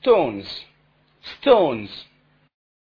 stones, stones.